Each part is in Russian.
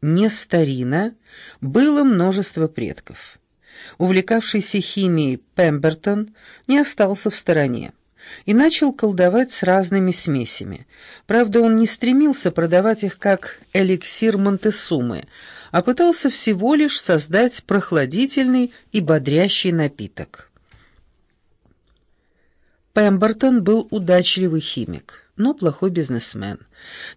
Нестарина было множество предков. Увлекавшийся химией Пембертон не остался в стороне и начал колдовать с разными смесями. Правда, он не стремился продавать их как эликсир Монтесумы, а пытался всего лишь создать прохладительный и бодрящий напиток. Пембертон был удачливый химик, но плохой бизнесмен.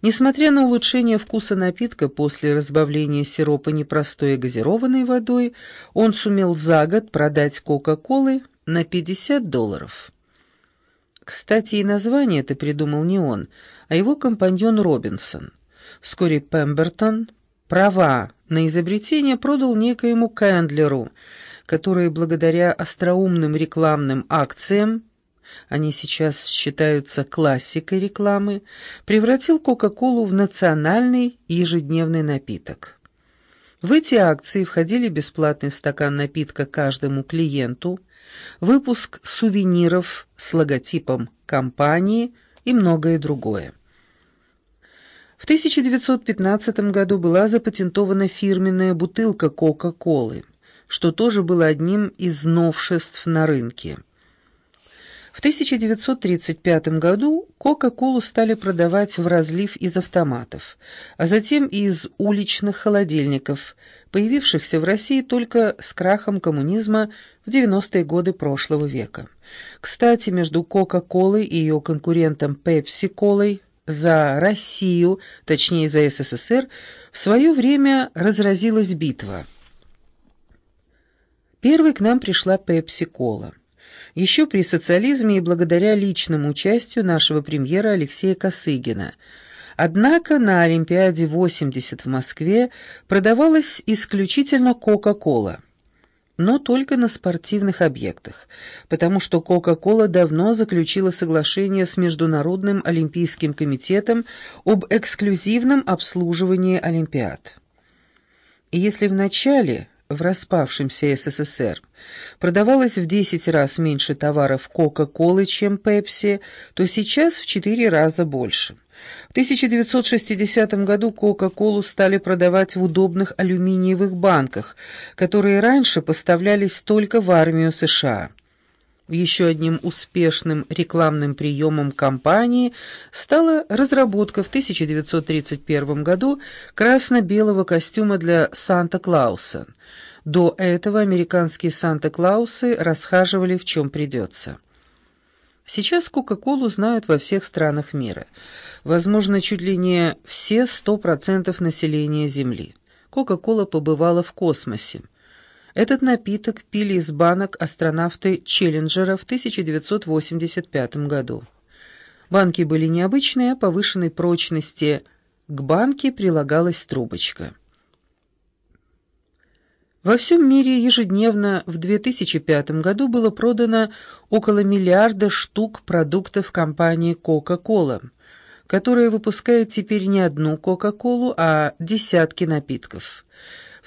Несмотря на улучшение вкуса напитка после разбавления сиропа непростой газированной водой, он сумел за год продать Кока-Колы на 50 долларов. Кстати, и название это придумал не он, а его компаньон Робинсон. Вскоре Пембертон права на изобретение продал некоему Кэндлеру, который благодаря остроумным рекламным акциям они сейчас считаются классикой рекламы, превратил Кока-Колу в национальный ежедневный напиток. В эти акции входили бесплатный стакан напитка каждому клиенту, выпуск сувениров с логотипом компании и многое другое. В 1915 году была запатентована фирменная бутылка Кока-Колы, что тоже было одним из новшеств на рынке. В 1935 году Кока-Колу стали продавать в разлив из автоматов, а затем и из уличных холодильников, появившихся в России только с крахом коммунизма в 90-е годы прошлого века. Кстати, между Кока-Колой и ее конкурентом Пепси-Колой за Россию, точнее за СССР, в свое время разразилась битва. Первой к нам пришла Пепси-Кола еще при социализме и благодаря личному участию нашего премьера Алексея Косыгина. Однако на Олимпиаде 80 в Москве продавалась исключительно Кока-Кола. Но только на спортивных объектах, потому что Кока-Кола давно заключила соглашение с Международным Олимпийским комитетом об эксклюзивном обслуживании Олимпиад. И если в начале в распавшемся СССР продавалось в 10 раз меньше товаров Кока-Колы, чем Пепси, то сейчас в 4 раза больше. В 1960 году Кока-Колу стали продавать в удобных алюминиевых банках, которые раньше поставлялись только в армию США. Еще одним успешным рекламным приемом компании стала разработка в 1931 году красно-белого костюма для Санта-Клауса. До этого американские Санта-Клаусы расхаживали в чем придется. Сейчас Кока-Колу знают во всех странах мира. Возможно, чуть ли не все 100% населения Земли. Кока-Кола побывала в космосе. Этот напиток пили из банок астронавты Челленджера в 1985 году. Банки были необычные, а повышенной прочности. К банке прилагалась трубочка. Во всем мире ежедневно в 2005 году было продано около миллиарда штук продуктов компании Coca-Cola, которая выпускает теперь не одну Coca-Colу, а десятки напитков.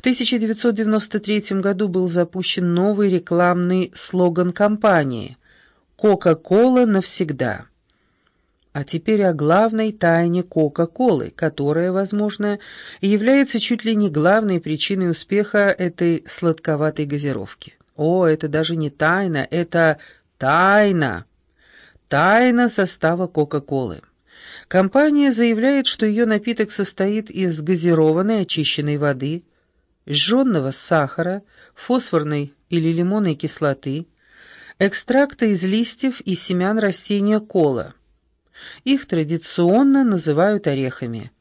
1993 году был запущен новый рекламный слоган компании «Кока-кола навсегда». А теперь о главной тайне Кока-Колы, которая, возможно, является чуть ли не главной причиной успеха этой сладковатой газировки. О, это даже не тайна, это тайна. Тайна состава Кока-Колы. Компания заявляет, что ее напиток состоит из газированной очищенной воды – жженного сахара, фосфорной или лимонной кислоты, экстракта из листьев и семян растения кола. Их традиционно называют орехами,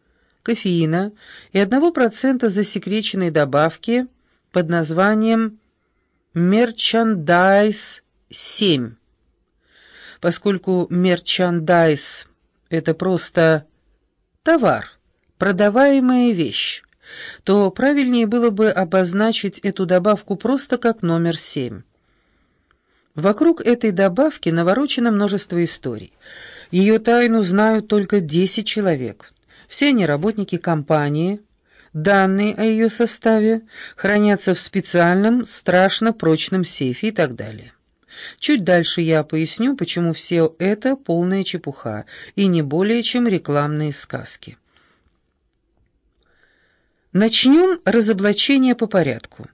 кофеина и 1% засекреченной добавки под названием «Мерчандайз-7». Поскольку мерчандайз – это просто товар, продаваемая вещь, то правильнее было бы обозначить эту добавку просто как номер семь. Вокруг этой добавки наворочено множество историй. Ее тайну знают только 10 человек. Все они работники компании. Данные о ее составе хранятся в специальном, страшно прочном сейфе и так далее. Чуть дальше я поясню, почему все это полная чепуха и не более чем рекламные сказки. Начнем разоблачение по порядку.